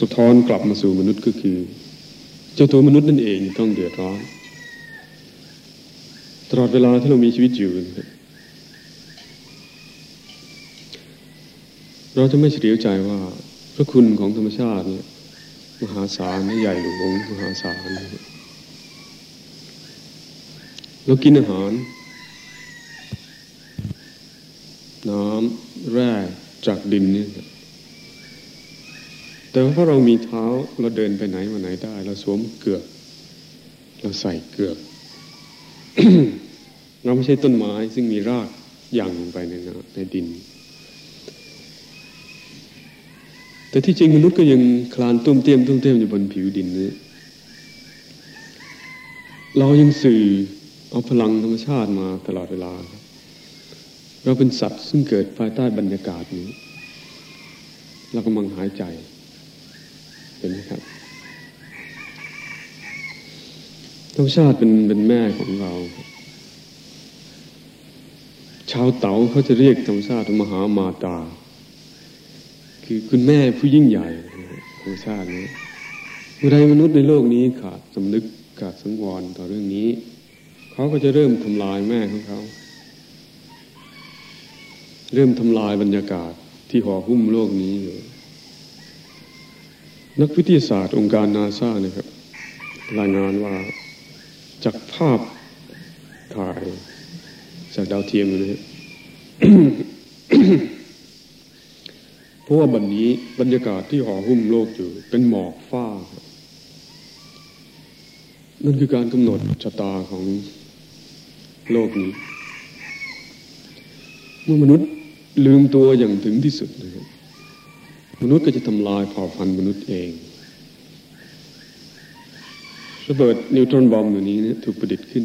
สะท้อนกลับมาสู่มนุษย์ก็คือ เจ้าตัวมนุษย์นั่นเองต้องเดือดร้อนตลอดเวลาที่เรามีชีวิตอยู่ เราจะไม่เฉลียวใจว่า พระคุณของธรรมชาติเนี่ยมหาศาลใหญ่หลวงมหาศาลเรากินอาหาร น้ำแร่จากดินนี่ แต่ว่าเรามีเท้าเราเดินไปไหนมาไหนได้ เราสวมเกือก เราใส่เกือก เราไม่ใช่ต้นไม้ซึ่งมีรากย่างลงไปในในดิน แต่ที่จริงมนุษย์ก็ยังคลานตุ้มเตี้ยมตุ้มเตี้ยมอยู่บนผิวดินนี้ เรายังสื่อเอาพลังธรรมชาติมาตลอดเวลา เราเป็นสัตว์ซึ่งเกิดภายใต้บรรยากาศนี้ เรากำลังหายใจ เห็นไหมครับธรรมชาติเป็นเป็นแม่ของเรา ชาวเต๋าเขาจะเรียกธรรมชาติมหามาตา คือคุณแม่ผู้ยิ่งใหญ่ของชาตินี้เมื่อใดมนุษย์ในโลกนี้ขาดสำนึกขาดสังวรต่อเรื่องนี้ เขาก็จะเริ่มทำลายแม่ของเขา เริ่มทำลายบรรยากาศที่ห่อหุ้มโลกนี้อยู่ นักวิทยาศาสตร์องค์การนาซาเนี่ยครับรายงานว่าจากภาพถ่ายจากดาวเทียมนะเพราะว่าบันนี้บรรยากาศที่ห่อหุ้มโลกอยู่เป็นหมอกฟ้า นั่นคือการกำหนดชะตาของโลกนี้ เมื่อมนุษย์ลืมตัวอย่างถึงที่สุดนะครับ มนุษย์ก็จะทำลายเผ่าพันธุ์มนุษย์เองระเบิดนิวตรอนบอมตัวนี้เนี่ยถูกประดิษฐ์ขึ้น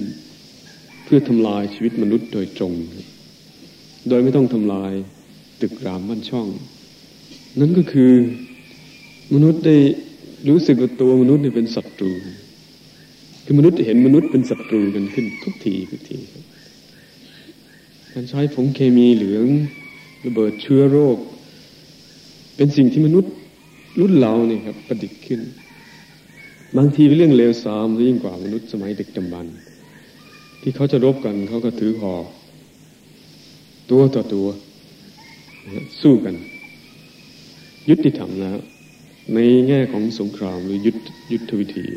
เพื่อทำลายชีวิตมนุษย์โดยตรง โดยไม่ต้องทำลายตึกรามบ้านช่อง นั่นก็คือมนุษย์ได้รู้สึกว่าตัวมนุษย์นี่เป็นศัตรูคือมนุษย์เห็นมนุษย์เป็นศัตรูกันขึ้นทุกทีทุกทีการใช้ผงเคมีเหลืองระเบิดเชื้อโรค เป็นสิ่งที่มนุษย์รุ่นเราเนี่ยครับประดิษฐ์ขึ้น บางทีเป็นเรื่องเลวทรามยิ่งกว่ามนุษย์สมัยเด็กจำบัน ที่เขาจะรบกันเขาก็ถือหอกตัวต่อตัวสู้กัน ยุติธรรมแล้วในแง่ของสงครามหรือยุทธยุทธวิธี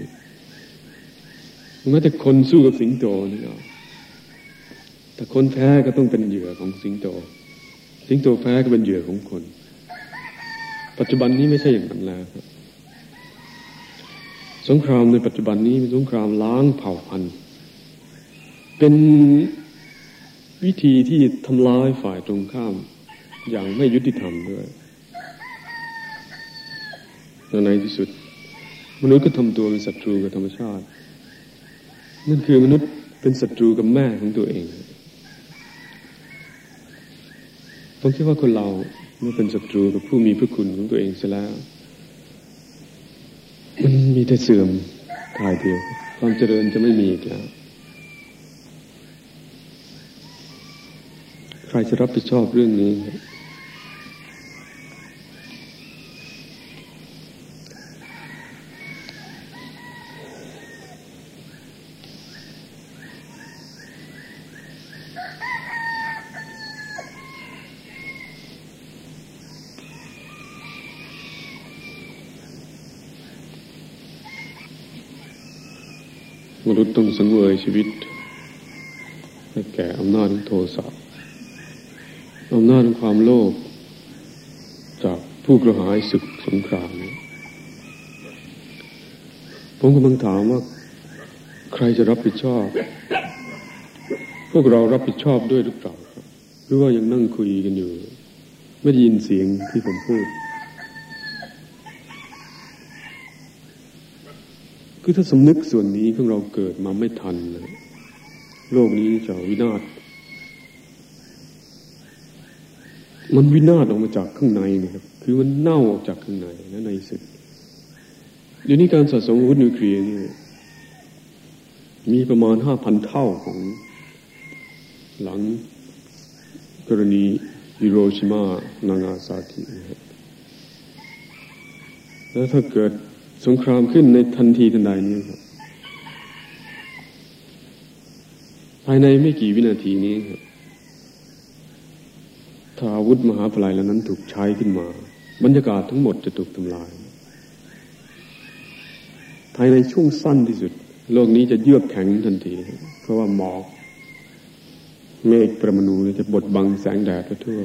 แม้แต่คนสู้กับสิงโตนี่ก็แต่คนแพ้ก็ต้องเป็นเหยื่อของสิงโต สิงโตแพ้ก็เป็นเหยื่อของคน ปัจจุบันนี้ไม่ใช่อย่างนั้นแล้วครับสงครามในปัจจุบันนี้เป็นสงครามล้างเผ่าพันธุ์ เป็นวิธีที่ทำลายฝ่ายตรงข้าม อย่างไม่ยุติธรรมด้วยในที่สุด มนุษย์ก็ทำตัวเป็นศัตรูกับธรรมชาติ นั่นคือมนุษย์เป็นศัตรูกับแม่ของตัวเองผมคิดว่าคนเรา เมื่อเป็นศัตรูกับผู้มีพระคุณของตัวเองเสียแล้ว มันมีแต่เสื่อมทายเดียว ความเจริญจะไม่มีอีกแล้วใครจะรับผิดชอบเรื่องนี้ มนุษย์ต้องสังเวยชีวิตให้แก่อำนาจของโทสะอำนาจของความโลภจากผู้กระหายศึกสงครามผมกำลังถามว่า ใครจะรับผิดชอบ พวกเรารับผิดชอบด้วยหรือเปล่าครับหรือว่ายังนั่งคุยกันอยู่ ไม่ได้ยินเสียงที่ผมพูด คือถ้าสำนึกส่วนนี้ของเราเกิดมาไม่ทันนะโลกนี้จะวินาศมันวินาศออกมาจากข้างในนะครับ คือมันเน่าออกจากข้างในและในสุดเดี๋ยวนี้การสะสมอาวุธนิวเคลียร์นี่มีประมาณห้าพันเท่าของหลังกรณีฮิโรชิมานางาซากินะครับแล้วถ้าเกิด สงครามขึ้นในทันทีทันใดนี้ครับ ภายในไม่กี่วินาทีนี้ครับถ้าอาวุธมหาพลายเหล่านั้นถูกใช้ขึ้นมา บรรยากาศทั้งหมดจะถูกทำลาย ภายในช่วงสั้นที่สุด โลกนี้จะเยือกแข็งทันที เพราะว่าหมอกเมฆประมณูจะบดบังแสงแดดไปทั่ว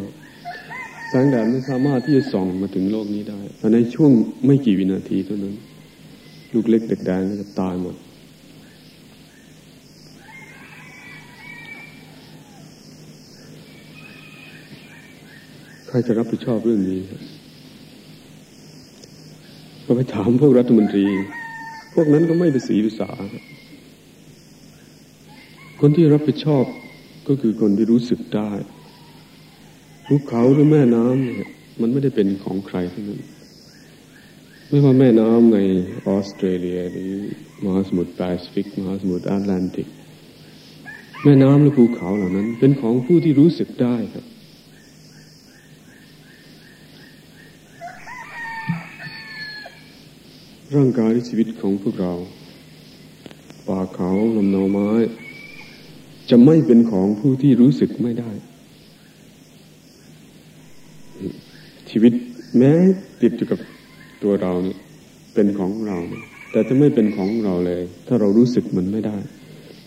สงแดดไม่สามารถที่จะส่องมาถึงโลกนี้ได้ภายในช่วงไม่กี่วินาทีเท่านั้น ลูกเล็กเด็กแดงก็จะตายหมด ใครจะรับผิดชอบเรื่องนี้ก็ไปถามพวกรัฐมนตรี พวกนั้นก็ไม่ไปสีภาษา คนที่รับผิดชอบก็คือคนที่รู้สึกได้ ภูเขาหรือแม่น้ำเนี่ยมันไม่ได้เป็นของใครทั้งนั้นไม่ว่าแม่น้ำในออสเตรเลียหรือมหาสมุทรแปซิฟิกมหาสมุทรแอตแลนติก แม่น้ำหรือภูเขาเหล่านั้น เป็นของผู้ที่รู้สึกได้ครับ ร่างกายชีวิตของพวกเรา ป่าเขาลำนาไม้ จะไม่เป็นของผู้ที่รู้สึกไม่ได้ ชีวิต แม้ติดอยู่กับตัวเราเนี่ยเป็นของเรา แต่จะไม่เป็นของเราเลย ถ้าเรารู้สึกมันไม่ได้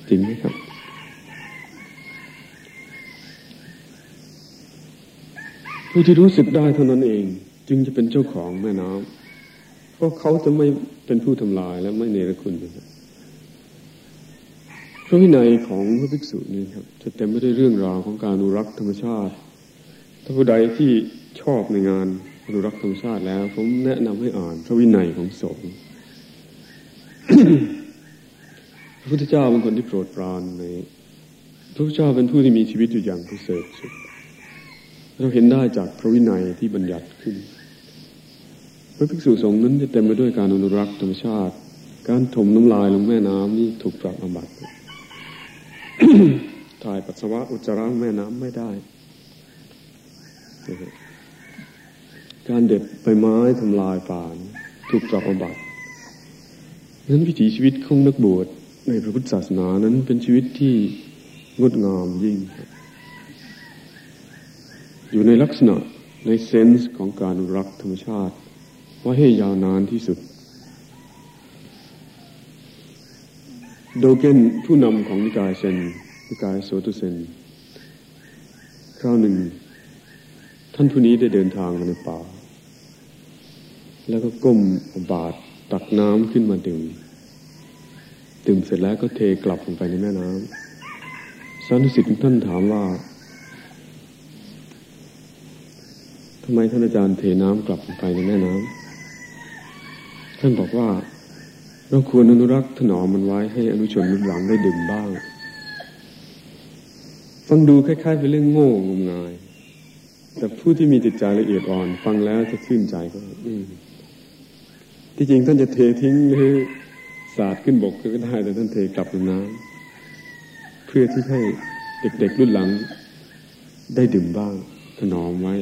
จริงไหมครับ ผู้ที่รู้สึกได้เท่านั้นเอง จึงจะเป็นเจ้าของแม่น้ำเพราะเขาจะไม่เป็นผู้ทำลายและไม่เนรคุณนะครับพระวินัยของพระภิกษุนี้ครับจะเต็มไปด้วยเรื่องราวของการอนุรักษ์ธรรมชาติถ้าผู้ใดที่ ชอบในงานอนุรักษ์ธรรมชาติแล้ว ผมแนะนำให้อ่านพระวินัยของสงฆ์พระพุทธเจ้าเป็นคนที่โปรดปรานในพระพุทธเจ้าเป็นผู้ที่มีชีวิตอยู่อย่างพิเศษสุด เราเห็นได้จากพระวินัยที่บัญญัติขึ้น พระภิกษุสงฆ์นั้นจะเต็มไปด้วยการอนุรักษ์ธรรมชาติ การถมน้ำลายลงแม่น้ำนี่ถูกปรับอบัติถ่ายปัสสาวะอุจจาระแม่น้ำไม่ได้ การเด็ดใบไม้ทำลายป่านถูกปรับอาบัตินั้นวิถีชีวิตของนักบวชในพระพุทธศาสนานั้นเป็นชีวิตที่งดงามยิ่ง อยู่ในลักษณะในเซนส์ของการรักธรรมชาติไว้ให้ยาวนานที่สุด โดเกนผู้นำของนิกายเซนนิกายโซตุเซนคราวหนึ่ง ท่านผู้นี้ได้เดินทางมาในป่า แล้วก็ก้มบาดตักน้ำขึ้นมาดื่มดื่มเสร็จแล้วก็เทกลับลงไปในแม่น้ำสานุสิทธิ์ท่านถามว่าทำไมท่านอาจารย์เทน้ำกลับลงไปในแม่น้ำท่านบอกว่าเราควรอนุรักษ์ถนอมมันไว้ให้อนุชนรุ่นหลังได้ดื่มบ้าง ฟังดูคล้ายๆเป็นเรื่องโง่งมงาย แต่ผู้ที่มีจิตใจละเอียดอ่อน ฟังแล้วจะชื่นใจก็ ที่จริงท่านจะเททิ้งหรือสาดขึ้นบกก็ได้แต่ท่านเทกลับลงน้ำเพื่อที่ให้เด็กๆรุ่นหลัง ได้ดื่มบ้างถนอมไว้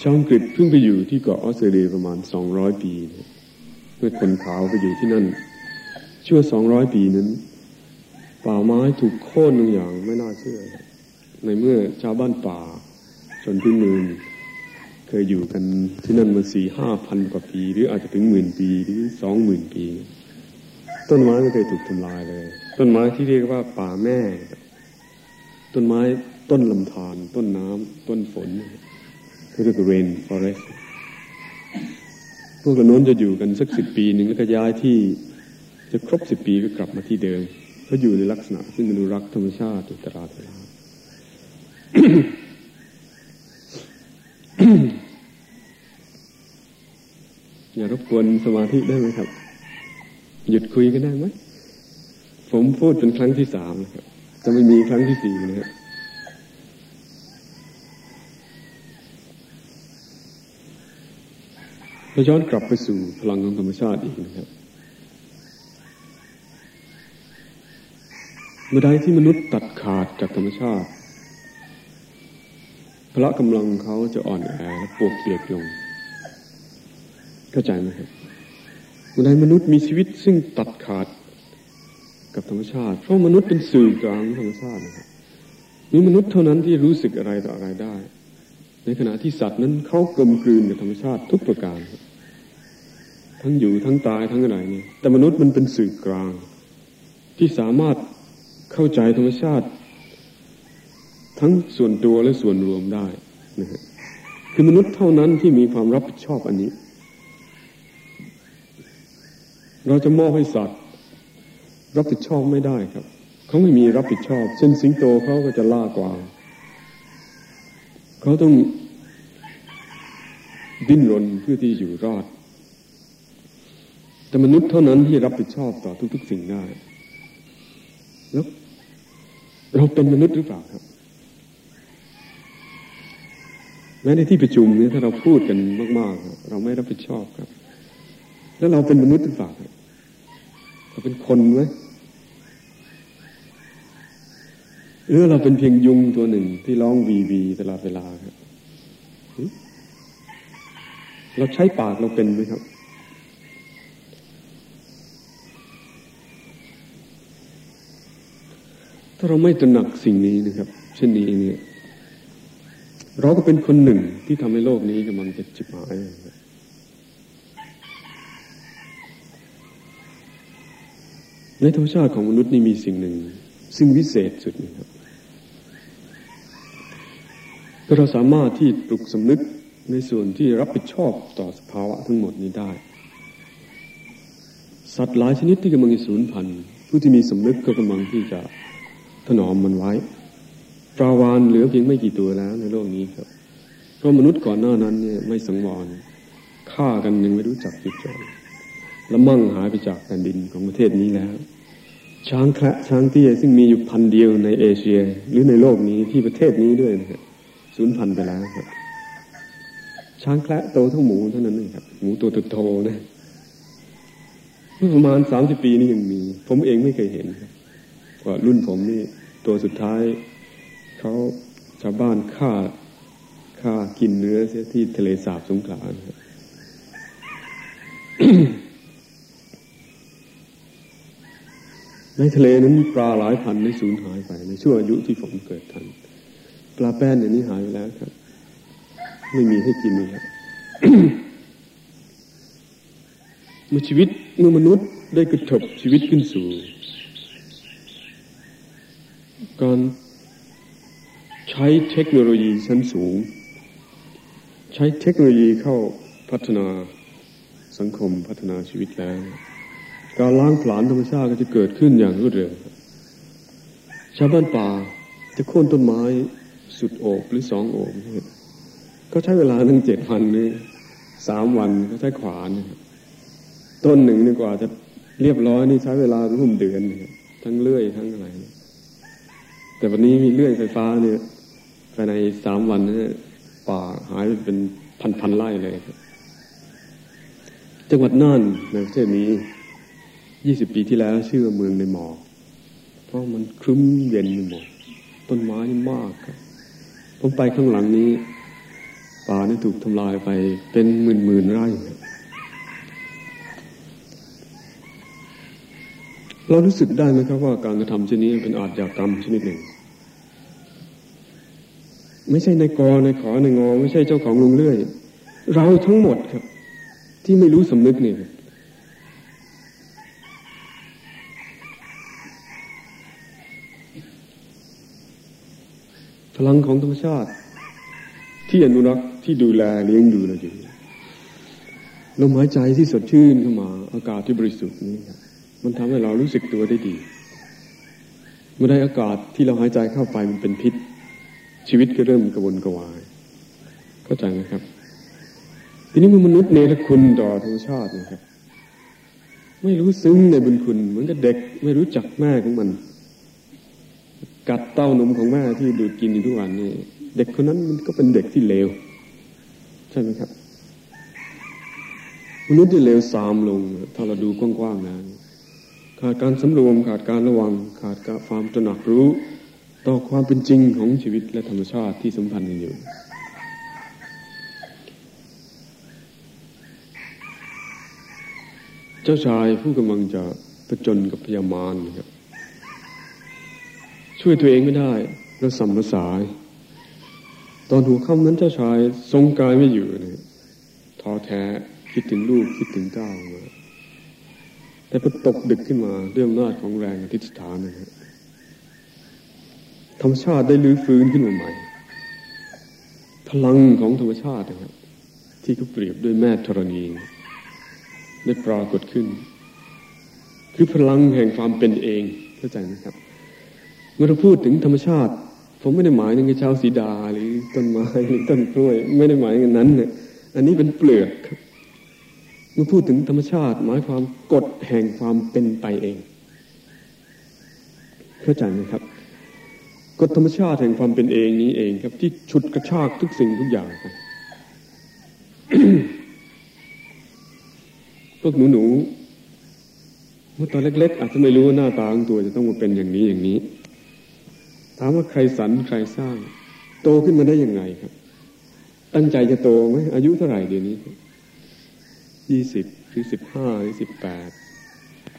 ชาวอังกฤษเพิ่งไปอยู่ที่เกาะออสเตรเลียประมาณสองร้อยปีเมื่อคนขาวไปอยู่ที่นั่น ชั่วสองร้อยปีนั้น ป่าไม้ถูกโค่นลงอย่างไม่น่าเชื่อ ในเมื่อชาวบ้านป่าชนพื้นเมืองเคยอยู่กันที่นั่นมาสี่ห้าพันกว่าปี หรืออาจจะถึงหมื่นปีหรือสองหมื่นปี ต้นไม้ไม่เคยถูกทำลายเลย ต้นไม้ที่เรียกว่าป่าแม่ ต้นไม้ต้นลำธารต้นน้ำต้นฝนเรียกว่า rain forest พวกเหล่านั้นจะอยู่กันสักสิบปีหนึ่งแล้วก็ย้ายที่จะครบสิบปีก็กลับมาที่เดิมเขาอยู่ในลักษณะซึ่งอนุรักษ์ธรรมชาติตลอดเวลา อย่ารบกวนสมาธิได้ไหมครับ หยุดคุยกันได้ไหมผมพูดเป็นครั้งที่สามนะครับ จะไม่มีครั้งที่สี่นะครับเราย้อนกลับไปสู่พลังของธรรมชาติอีกนะครับ เมื่อใดที่มนุษย์ตัดขาดจากธรรมชาติ พละกำลังเขาจะอ่อนแอและปวกเปียกลง เข้าใจไหมครับเมื่อใดมนุษย์มีชีวิตซึ่งตัดขาดกับธรรมชาติ เพราะมนุษย์เป็นสื่อกลางธรรมชาตินะครับมีมนุษย์เท่านั้นที่รู้สึกอะไรต่ออะไรได้ ในขณะที่สัตว์นั้นเขากลมกลืนกับธรรมชาติทุกประการ ทั้งอยู่ทั้งตายทั้งอะไรนี่แต่มนุษย์มันเป็นสื่อกลาง ที่สามารถเข้าใจธรรมชาติ ทั้งส่วนตัวและส่วนรวมได้นะฮะคือมนุษย์เท่านั้นที่มีความรับผิดชอบอันนี้ เราจะมอบให้สัตว์ รับผิดชอบไม่ได้ครับ เขาไม่มีรับผิดชอบ เช่นสิงโตเขาก็จะล่ากว่าเขาต้องดิ้นรนเพื่อที่อยู่รอด แต่มนุษย์เท่านั้นที่รับผิดชอบต่อทุก ๆ สิ่งได้ แล้วเราเป็นมนุษย์หรือเปล่าครับ แม้ในที่ประชุมนี้ถ้าเราพูดกันมากๆเราไม่รับผิดชอบครับ แล้วเราเป็นมนุษย์หรือเปล่าเราเป็นคนไหมหรือเราเป็นเพียงยุงตัวหนึ่งที่ร้องวีวีตลอดเวลาครับเราใช้ปากเราเป็นไหมครับ ถ้าเราไม่ตระหนักสิ่งนี้นะครับ เช่นนี้เนี่ย เราก็เป็นคนหนึ่งที่ทำให้โลกนี้กำลังจะจิบหายในธรรมชาติของมนุษย์นี่มีสิ่งหนึ่ง ซึ่งวิเศษสุดนะครับเราสามารถที่ปลุกสำนึกในส่วนที่รับผิดชอบต่อสภาวะทั้งหมดนี้ได้ สัตว์หลายชนิดที่กำลังสูญพันธุ์ผู้ที่มีสำนึกก็กำลังที่จะถนอมมันไว้ ปลาวานเหลือเพียงไม่กี่ตัวแล้วในโลกนี้ครับ เพราะมนุษย์ก่อนหน้านั้นเนี่ยไม่สังวรฆ่ากันยังไม่รู้จักจุดจบและมั่งหายไปจากแผ่นดินของประเทศนี้แล้ว ช้างแคระช้างเตี้ยซึ่งมีอยู่พันเดียวในเอเชีย หรือในโลกนี้ที่ประเทศนี้ด้วยนะครับสูญพันธุ์ไปแล้วครับ ช้างแคระโตเท่าหมูเท่านั้นเองครับ หมูตัวโตๆนะเมื่อประมาณสามสิบปีนี้ยังมี ผมเองไม่เคยเห็นครับว่ารุ่นผมนี่ตัวสุดท้าย เขาชาวบ้านฆ่าฆ่ากินเนื้อเสียที่ทะเลสาบสงขลาครับในทะเลนั้นปลาหลายพันได้สูญหายไป ในช่วงอายุที่ผมเกิดทัน ปลาแป้นอย่างนี้หายไปแล้วครับ ไม่มีให้กินเลยเมื่อชีวิตเมื่อมนุษย์ได้กระทบชีวิตขึ้นสู่ การ ใช้เทคโนโลยีชั้นสูง ใช้เทคโนโลยีเข้าพัฒนาสังคมพัฒนาชีวิตแล้ว การล้างผลาญธรรมชาติก็จะเกิดขึ้นอย่างรวดเร็วชาวบ้านป่าจะโค่นต้นไม้สุดโอบหรือสองโอบก็ใช้เวลาทั้งเจ็ดวันนี่สามวันก็ใช้ขวานต้นหนึ่งนี่กว่าจะเรียบร้อยนี่ใช้เวลาร่วมเดือนทั้งเลื่อยทั้งอะไรแต่วันนี้มีเลื่อยไฟฟ้าเนี่ยายในสามวันนี่ป่าหายไปเป็นพันพันไร่เลยจังหวัดน่านในประเทศนี้ยี่สิบปีที่แล้วชื่อเมืองในหมอกเพราะมันครึ้มเย็นไปหมดต้นไม้มากครับผมไปข้างหลังนี้ ป่านี่ถูกทำลายไปเป็นหมื่นหมื่นไร่ เรารู้สึกได้ไหมครับว่าการกระทำชนิดนี้เป็นอาชญากรรมชนิดหนึ่ง ไม่ใช่ในกอในขอในงอไม่ใช่เจ้าของลุงเลื่อย เราทั้งหมดครับ ที่ไม่รู้สำนึกนี่พลังของธรรมชาติ ที่อนุรักษ์ที่ดูแลเลี้ยงดูเราอยู่ลมหายใจที่สดชื่นเข้ามา อากาศที่บริสุทธิ์นี้มันทำให้เรารู้สึกตัวได้ดีเมื่อได้อากาศที่เราหายใจเข้าไปมันเป็นพิษ ชีวิตก็เริ่มกระวนกระวาย เข้าใจไหมครับ ทีนี้มนุษย์เนรคุณต่อธรรมชาตินะครับ ไม่รู้ซึ้งในบุญคุณ เหมือนกับเด็กไม่รู้จักแม่ของมัน กัดเต้านมของแม่ที่ดูดกินอยู่ทุกวันนี่เด็กคนนั้นมันก็เป็นเด็กที่เลวใช่ไหมครับมนุษย์ที่เลวซามลง ถ้าเราดูกว้างๆนะขาดการสำรวม ขาดการระวัง ขาดการความตระหนักรู้ ต่อความเป็นจริงของชีวิตและธรรมชาติที่สัมพันธ์กันอยู่ เจ้าชายผู้กำลังจะประจนกับพยามารนะครับ ช่วยตัวเองไม่ได้แล้วสัมภสายตอนหัวค่ำนั้นเจ้าชายทรงกายไม่อยู่นะท้อแท้คิดถึงลูกคิดถึงเจ้ามาแต่พอตกดึกขึ้นมาด้วยอำนาจของแรงอธิษฐานนะครับ ธรรมชาติได้ลื้อฟื้นขึ้นมาใหม่ พลังของธรรมชาตินะครับที่เขาเปรียบด้วยแม่ธรณีได้ปรากฏขึ้น คือพลังแห่งความเป็นเองเข้าใจไหมครับ เมื่อเราพูดถึงธรรมชาติ ผมไม่ได้หมายถึงเช้าสีดาหรือต้นไม้หรือต้นกล้วย ไม่ได้หมายอย่างนั้นเนี่ยอันนี้เป็นเปลือกครับเมื่อพูดถึงธรรมชาติ หมายความกฎแห่งความเป็นไปเอง เข้าใจไหมครับ กฎธรรมชาติแห่งความเป็นเองนี้เองครับ ที่ฉุดกระชากทุกสิ่งทุกอย่างไปพวกหนูหนูเมื่อตอนเล็ก ๆ อาจจะไม่รู้ว่าหน้าตาของตัวจะต้องมาเป็นอย่างนี้อย่างนี้ ถามว่าใครสรรใครสร้าง โตขึ้นมาได้ยังไงครับ ตั้งใจจะโตไหมอายุเท่าไหร่เดี๋ยวนี้ยี่สิบหรือสิบห้าหรือสิบแปด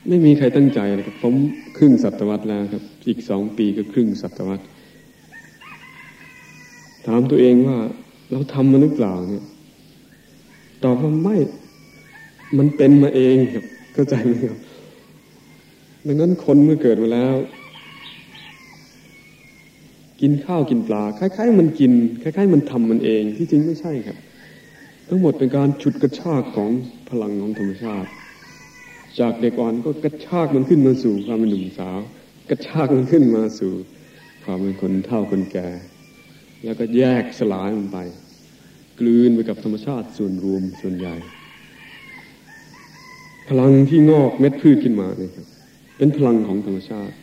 ไม่มีใครตั้งใจนะครับ ผมครึ่งศตวรรษแล้วครับ อีกสองปีก็ครึ่งศตวรรษ ถามตัวเองว่า เราทำมันหรือเปล่าเนี่ยตอบว่าไม่ มันเป็นมาเองครับเข้าใจไหมครับ ดังนั้นคนเมื่อเกิดมาแล้ว กินข้าวกินปลาคล้ายๆ มันกินคล้ายๆ มันทำมันเองที่จริงไม่ใช่ครับ ทั้งหมดเป็นการฉุดกระชากของพลังของธรรมชาติ จากเด็กอ่อนก็กระชากมันขึ้นมาสู่ความเป็นหนุ่มสาว กระชากมันขึ้นมาสู่ ความเป็นคนเท่าคนแก่ แล้วก็แยกสลายมันไป กลืนไปกับธรรมชาติส่วนรวมส่วนใหญ่ พลังที่งอกเม็ดพืชขึ้นมาเนี่ยครับเป็นพลังของธรรมชาติ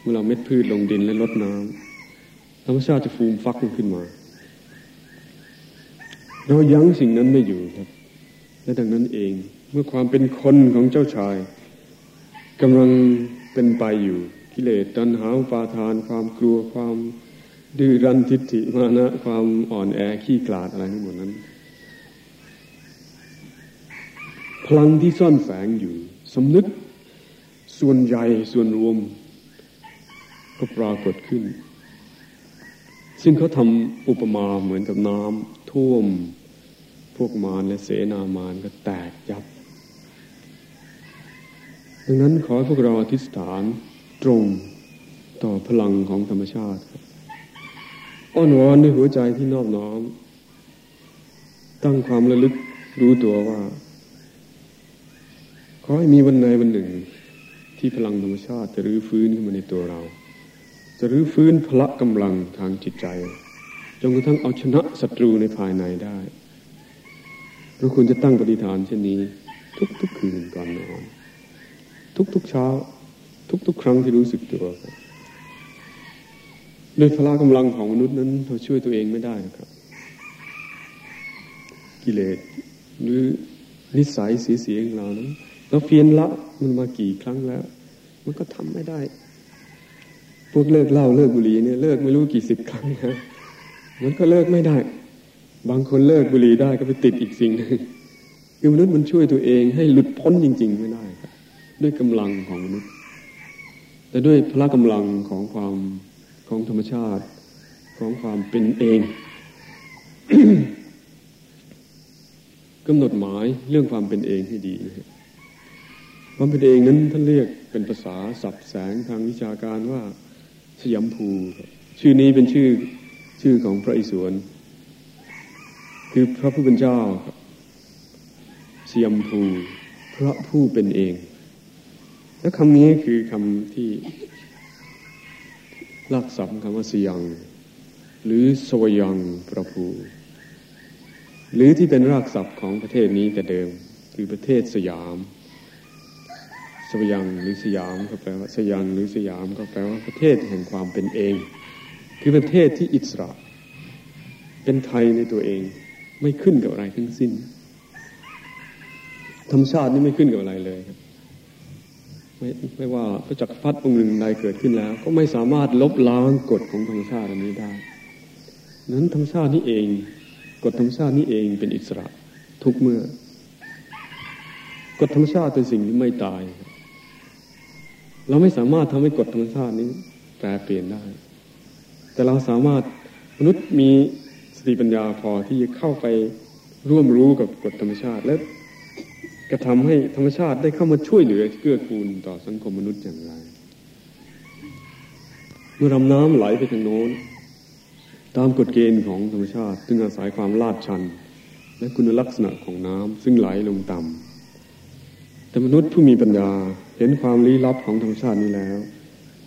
เมื่อเราเม็ดพืชลงดินและลดน้ำธรรมชาติจะฟูมฟักมันขึ้นมา เรายั้งสิ่งนั้นไม่อยู่ครับและดังนั้นเอง เมื่อความเป็นคนของเจ้าชายกำลังเป็นไปอยู่กิเลสตัณหาปาทาน ความกลัวความดื้อรั้นทิฏฐิมานะ ความอ่อนแอขี้กลาดอะไรทั้งหมดนั้น พลังที่ซ่อนแฝงอยู่สำนึกส่วนใหญ่ส่วนรวม ก็ปรากฏขึ้น ซึ่งเขาทำอุปมาเหมือนกับน้ำท่วม พวกมารและเสนามารก็แตกยับ ดังนั้นขอให้พวกเราอธิษฐานตรงต่อพลังของธรรมชาติอ้อนวอนด้วยหัวใจที่นอบน้อม ตั้งความระลึกรู้ตัวว่า ขอให้มีวันใดวันหนึ่ง ที่พลังธรรมชาติจะรื้อฟื้นขึ้นมาในตัวเรา จะรื้อฟื้นพละกำลังทางจิตใจจนกระทั่งเอาชนะศัตรูในภายในได้เราควรจะตั้งปฏิฐานเช่นนี้ ทุกๆคืนก่อนนอน ทุกๆเช้า ทุกๆ ครั้งที่รู้สึกตัวครับโดยพละกำลังของมนุษย์นั้นเราช่วยตัวเองไม่ได้นะครับ กิเลสหรือนิสัยเสียๆของเรานั้นเราเพียรละมันมากี่ครั้งแล้ว มันก็ทำไม่ได้ พวกเลิกเหล้าเลิกบุหรี่เนี่ยเลิกไม่รู้กี่สิบครั้งนะมันก็เลิกไม่ได้ บางคนเลิกบุหรี่ได้ก็ไปติดอีกสิ่งนึงคือมนุษย์มันช่วยตัวเองให้หลุดพ้นจริง ๆ ไม่ได้ครับ ด้วยกำลังของมนุษย์ แต่ด้วยพละกำลังของความของธรรมชาติของความเป็นเองกำหนดหมายเรื่องความเป็นเองให้ดีนะครับความเป็นเองนั้นท่านเรียกเป็นภาษาสับแสงทางวิชาการว่าสยามภู ชื่อนี้เป็นชื่อชื่อของพระอิศวรคือพระผู้เป็นเจ้าสยามภูพระผู้เป็นเอง แล้วคำนี้คือคำที่ลักศัพท์คำว่าสยัง หรือสวยังประภู หรือที่เป็นรากศัพท์ของประเทศนี้แต่เดิม คือประเทศสยาม สวยังหรือสยามก็แปลว่าสยังหรือสยามก็แปลว่าประเทศแห่งความเป็นเอง คือประเทศที่อิสระ เป็นไทยในตัวเองไม่ขึ้นกับอะไรทั้งสิ้นธรรมชาตินี่ไม่ขึ้นกับอะไรเลยครับ ไม่ไม่ว่าพระจักรพรรดิองค์หนึ่งใดเกิดขึ้นแล้ว ก็ไม่สามารถลบล้างกฎของธรรมชาติอันนี้ได้ นั้นธรรมชาตินี้เอง กฎธรรมชาตินี้เองเป็นอิสระทุกเมื่อกฎธรรมชาติเป็นสิ่งที่ไม่ตาย เราไม่สามารถทำให้กฎธรรมชาตินี้แปรเปลี่ยนได้ แต่เราสามารถมนุษย์มีสติปัญญาพอที่จะเข้าไปร่วมรู้กับกฎธรรมชาติ และ กระทำให้ธรรมชาติได้เข้ามาช่วยเหลือเกื้อกูลต่อสังคมมนุษย์อย่างไร เมื่อลำน้ำไหลไปทางโน้น ตามกฎเกณฑ์ของธรรมชาติ ซึ่งอาศัยความลาดชัน และคุณลักษณะของน้ำซึ่งไหลลงต่ำแต่มนุษย์ผู้มีปัญญาเห็นความลี้ลับของธรรมชาตินี้แล้ว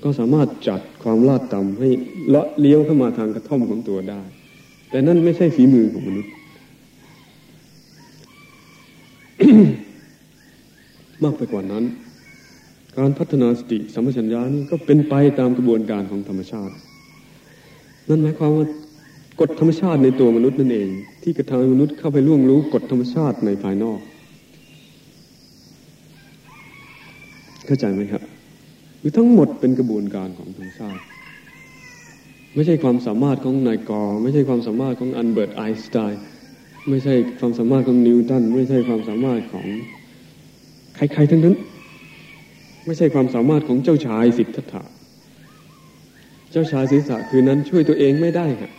ก็สามารถจัดความลาดต่ำให้เลาะเลี้ยวเข้ามาทางกระท่อมของตัวได้ แต่นั่นไม่ใช่ฝีมือของมนุษย์ มากไปกว่านั้น การพัฒนาสติสัมปชัญญะนี่ก็เป็นไปตามกระบวนการของธรรมชาติ นั่นหมายความว่ากฎธรรมชาติในตัวมนุษย์นั่นเอง ที่กระทำให้มนุษย์เข้าไปล่วงรู้กฎธรรมชาติในภายนอก เข้าใจไหมครับคือทั้งหมดเป็นกระบวนการของธรรมชาติไม่ใช่ความสามารถของนายกอ ไม่ใช่ความสามารถของอันเบิร์ตไอน์สไตน์ไม่ใช่ความสามารถของนิวตันไม่ใช่ความสามารถของ ใครๆทั้งนั้น ไม่ใช่ความสามารถของเจ้าชายสิทธัตถะ เจ้าชายศิษะคืนนั้นช่วยตัวเองไม่ได้ครับ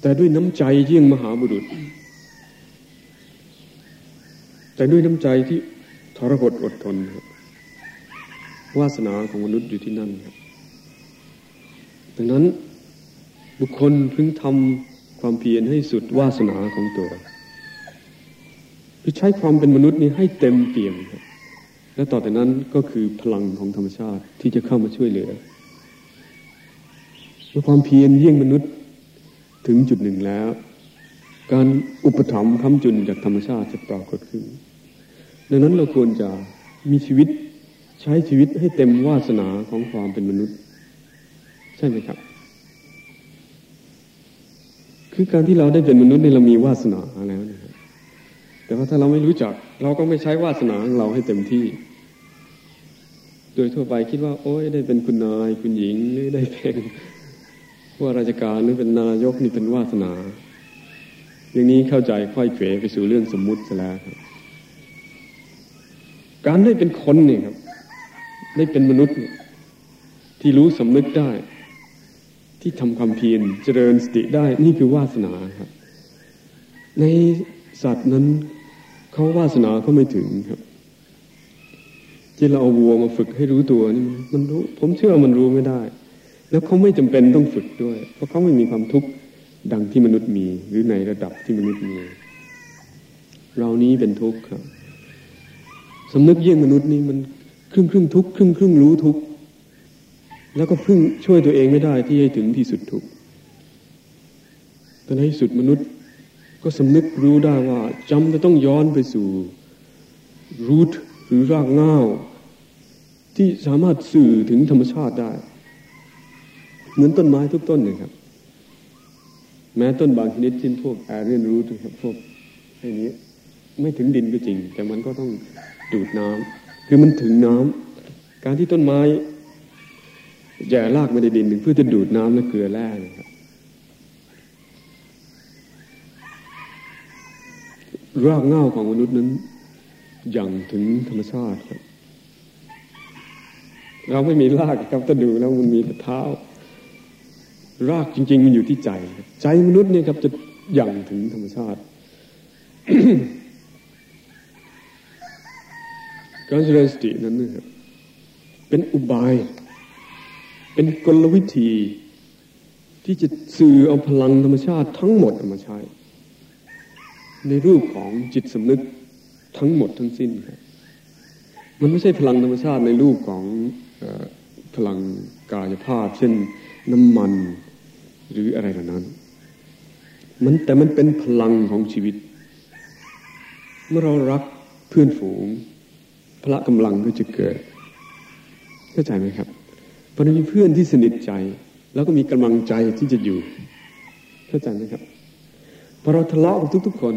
แต่ด้วยน้ำใจเยี่ยงมหาบุรุษ แต่ด้วยน้ำใจที่ทรหดอดทนครับวาสนาของมนุษย์อยู่ที่นั่นครับดังนั้นบุคคลพึงทำความเพียรให้สุดวาสนาของตัว คือใช้ความเป็นมนุษย์นี้ให้เต็มเปี่ยมครับและต่อจากนั้นก็คือพลังของธรรมชาติที่จะเข้ามาช่วยเหลือเมื่อความเพียรเยี่ยงมนุษย์ถึงจุดหนึ่งแล้ว การอุปถัมภ์คำจุนจากธรรมชาติจะปรากฏขึ้น ดังนั้นเราควรจะมีชีวิตใช้ชีวิตให้เต็มวาสนาของความเป็นมนุษย์ ใช่ไหมครับ คือการที่เราได้เป็นมนุษย์นี่เรามีวาสนาแล้วนะครับ แต่ว่าถ้าเราไม่รู้จัก เราก็ไม่ใช้วาสนาของเราให้เต็มที่ โดยทั่วไปคิดว่า โอ้ยได้เป็นคุณนายคุณหญิงหรือได้เป็นว่าราชการหรือเป็นนายกนี่เป็นวาสนา อย่างนี้เข้าใจค่อยเขวไปสู่เรื่องสมมุติซะแล้วครับการได้เป็นคนนี่ครับ ได้เป็นมนุษย์ที่รู้สำนึกได้ ที่ทำความเพียรเจริญสติได้ นี่คือวาสนาครับ ในสัตว์นั้น เขาวาสนาเขาไม่ถึงครับที่เราเอาวัวมาฝึกให้รู้ตัวนี่มันรู้ ผมเชื่อมันรู้ไม่ได้ แล้วเขาไม่จำเป็นต้องฝึกด้วย เพราะเขาไม่มีความทุกข์ดังที่มนุษย์มี หรือในระดับที่มนุษย์มี เรานี้เป็นทุกข์ครับสำนึกเยี่ยงมนุษย์นี่มันครึ่งครึ่งทุกข์ครึ่งครึ่งรู้ทุกข์แล้วก็พึ่งช่วยตัวเองไม่ได้ที่ให้ถึงที่สุดทุกข์แต่ในที่สุดมนุษย์ ก็สำนึกรู้ได้ว่าจำจะต้องย้อนไปสู่รูทหรือรากงาวที่สามารถสื่อถึงธรรมชาติได้ เหมือนต้นไม้ทุกต้นเลยครับ แม้ต้นบางชนิดเช่นพวกแอเรียนรูทครับพวกไอ้นี้ไม่ถึงดินก็จริง แต่มันก็ต้องดูดน้ำคือมันถึงน้ำการที่ต้นไม้แย่รากมาในดินเพื่อจะดูดน้ำและเกลือแร่นะครับ รากเง้าของมนุษย์นั้น อย่างถึงธรรมชาติครับ เราไม่มีรากครับถ้าดูแล้วมันมีแต่เท้า รากจริง ๆ มันอยู่ที่ใจ ใจมนุษย์เนี่ยครับจะอย่างถึงธรรมชาติการเจริญสตินั้นนะครับเป็นอุบาย เป็นกลวิธี ที่จะสื่อเอาพลังธรรมชาติทั้งหมดมาใช้ ในรูปของจิตสำนึกทั้งหมดทั้งสิ้นครับมันไม่ใช่พลังธรรมชาติในรูปของอพลังกายภาพ เช่นน้ำมันหรืออะไรเหล่านั้น มันแต่มันเป็นพลังของชีวิต เมื่อเรารักเพื่อนฝูง พละกำลังก็จะเกิดเข้าใจไหมครับพอมีเพื่อนที่สนิทใจ แล้วก็มีกำลังใจที่จะอยู่เข้าใจไหมครับ พอเราทะเลาะกับทุก ๆ คน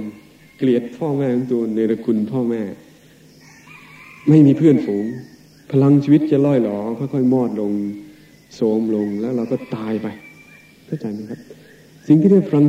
เกลียดพ่อแม่ของตัวเนรคุณพ่อแม่ ไม่มีเพื่อนฝูง พลังชีวิตจะล่อยหลอค่อยๆมอดลงโสมลงแล้วเราก็ตายไปเข้าใจไหมครับ สิ่งที่เรียกพลัง